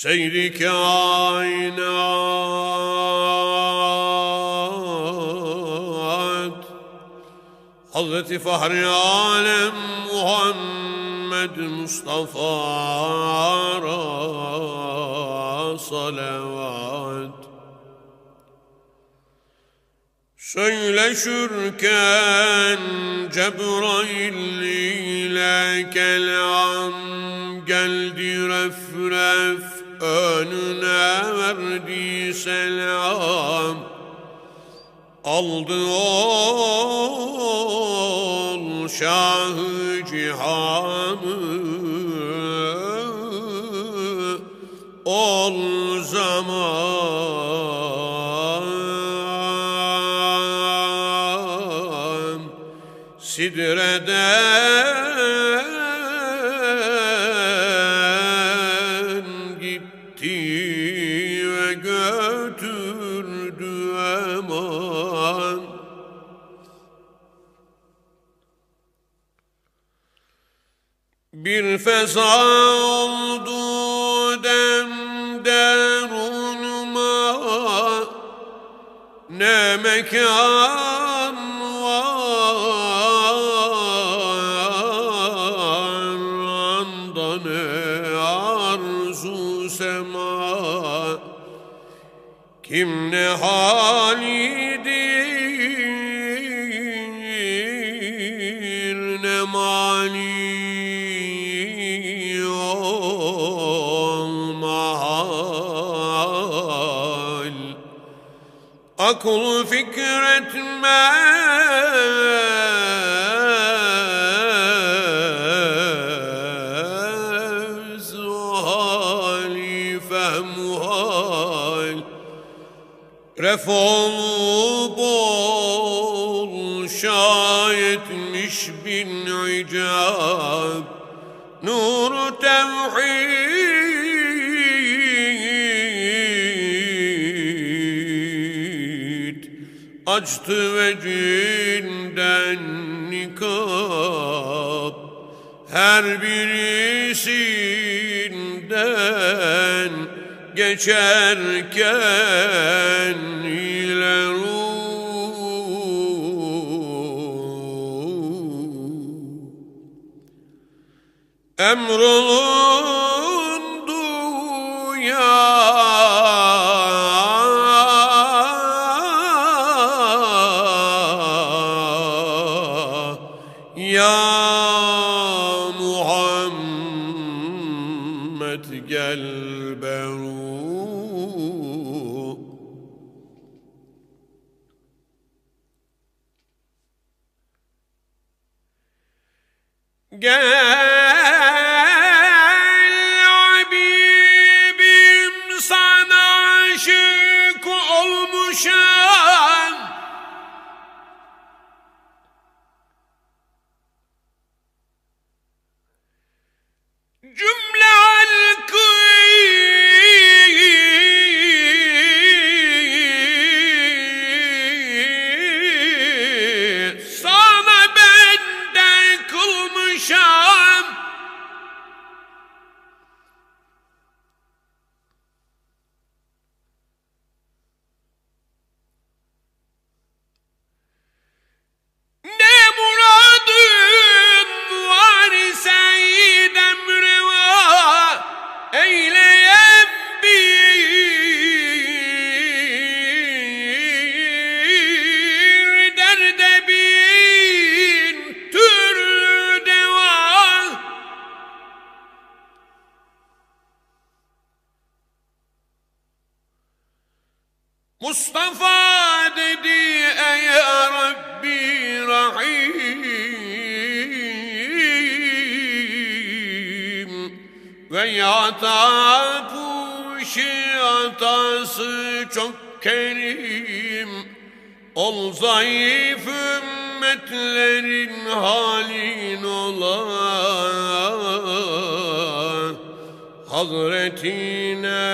Seyri kainat Hazreti Fahri Alem Muhammed Mustafa salavat. Söyleşürken Cebrail ile kelam geldi ref ref önüne verdi selam Aldı ol şahı cihanı ol zaman Sidreden eman Bir feza oldu dem derunuma Ne mekan var Anda ne arzu sema Kim ne halidir ne mani olmahal? Akıl fikretmez Ref olup ol şayetmiş bin icab. Nur tevhid Açtı vecinden nikab. Her birisinden geçerken ile ruh. Emrolundu ya Ya Mustafa dedi ey Rabbi Rahim. Ve yata puşi atası çok kerim. Ol zayıf ümmetlerin halin ola. Hazretine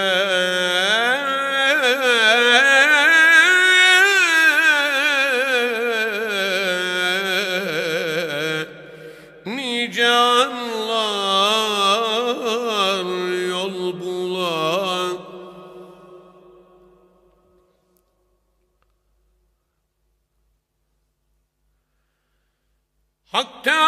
حتى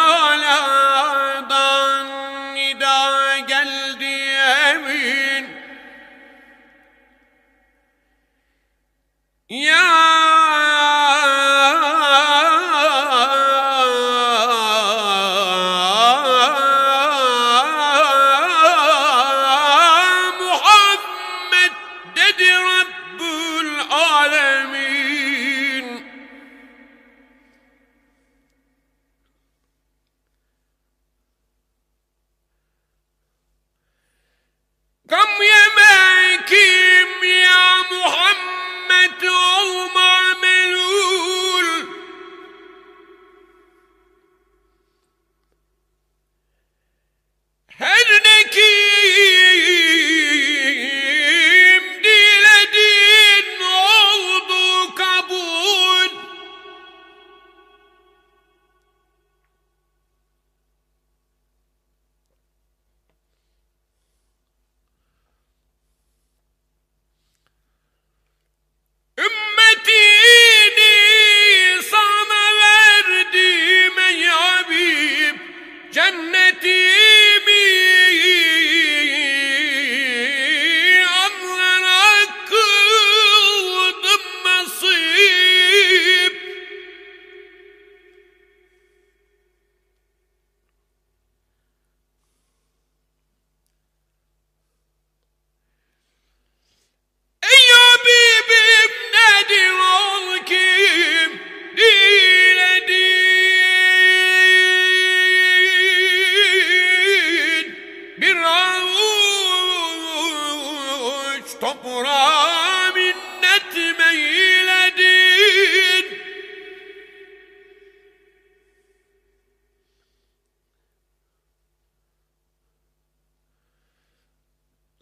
Dear.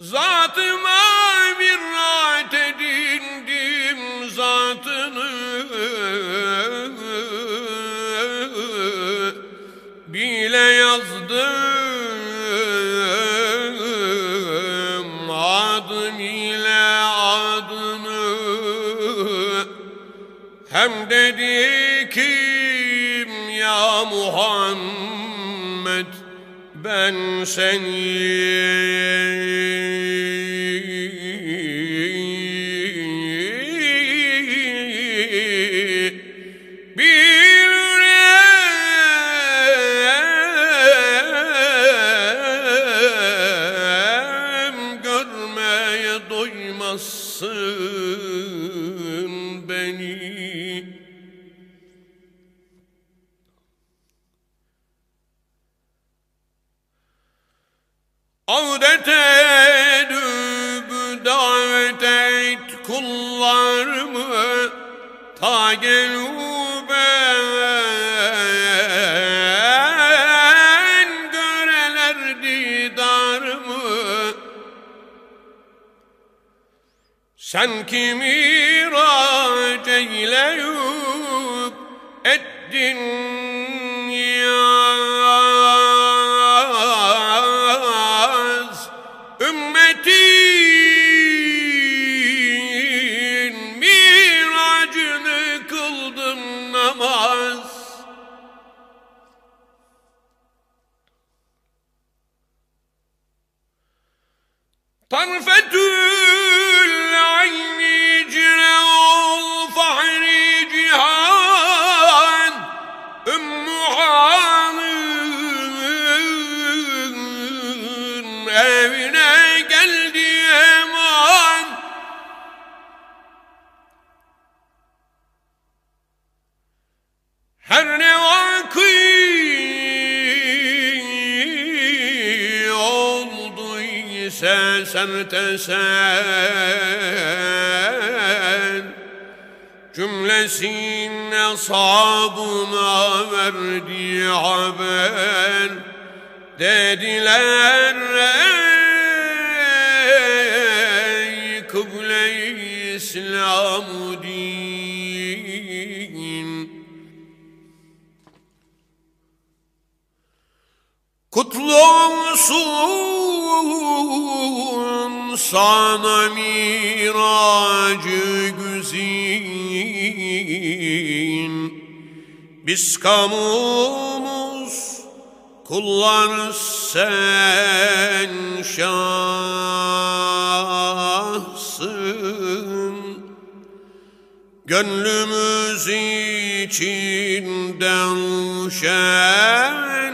Zatıma mirrat edindim zatını. Bile yazdım adım ile adını. Hem dedi kim ya Muhammed ben seni Avdet edüp davet et kullarımı ta geluben göreler didarımı Sen kimi rac eyleyüp ettin Pan Fettu! İse serte sen Cümlesin ashabına verdi haber Dediler ey kıble-i İslam din. Kutlu olsun sana miracı güzin. Biz kamumuz kullar sen şahsın. Gönlümüz içinde ruşen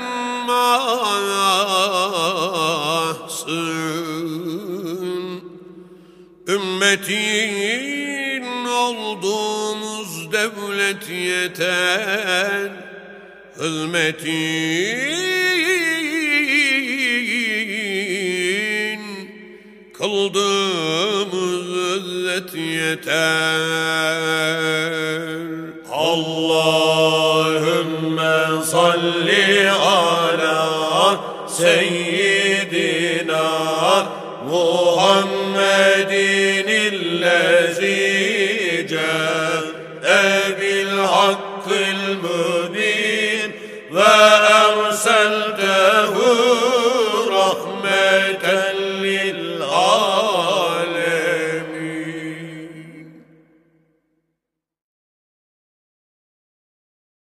Ümmetin olduğumuz devlet yeter. Hizmetin kıldığımız izzet yeter. Allahümme salli ala seyyidina الذي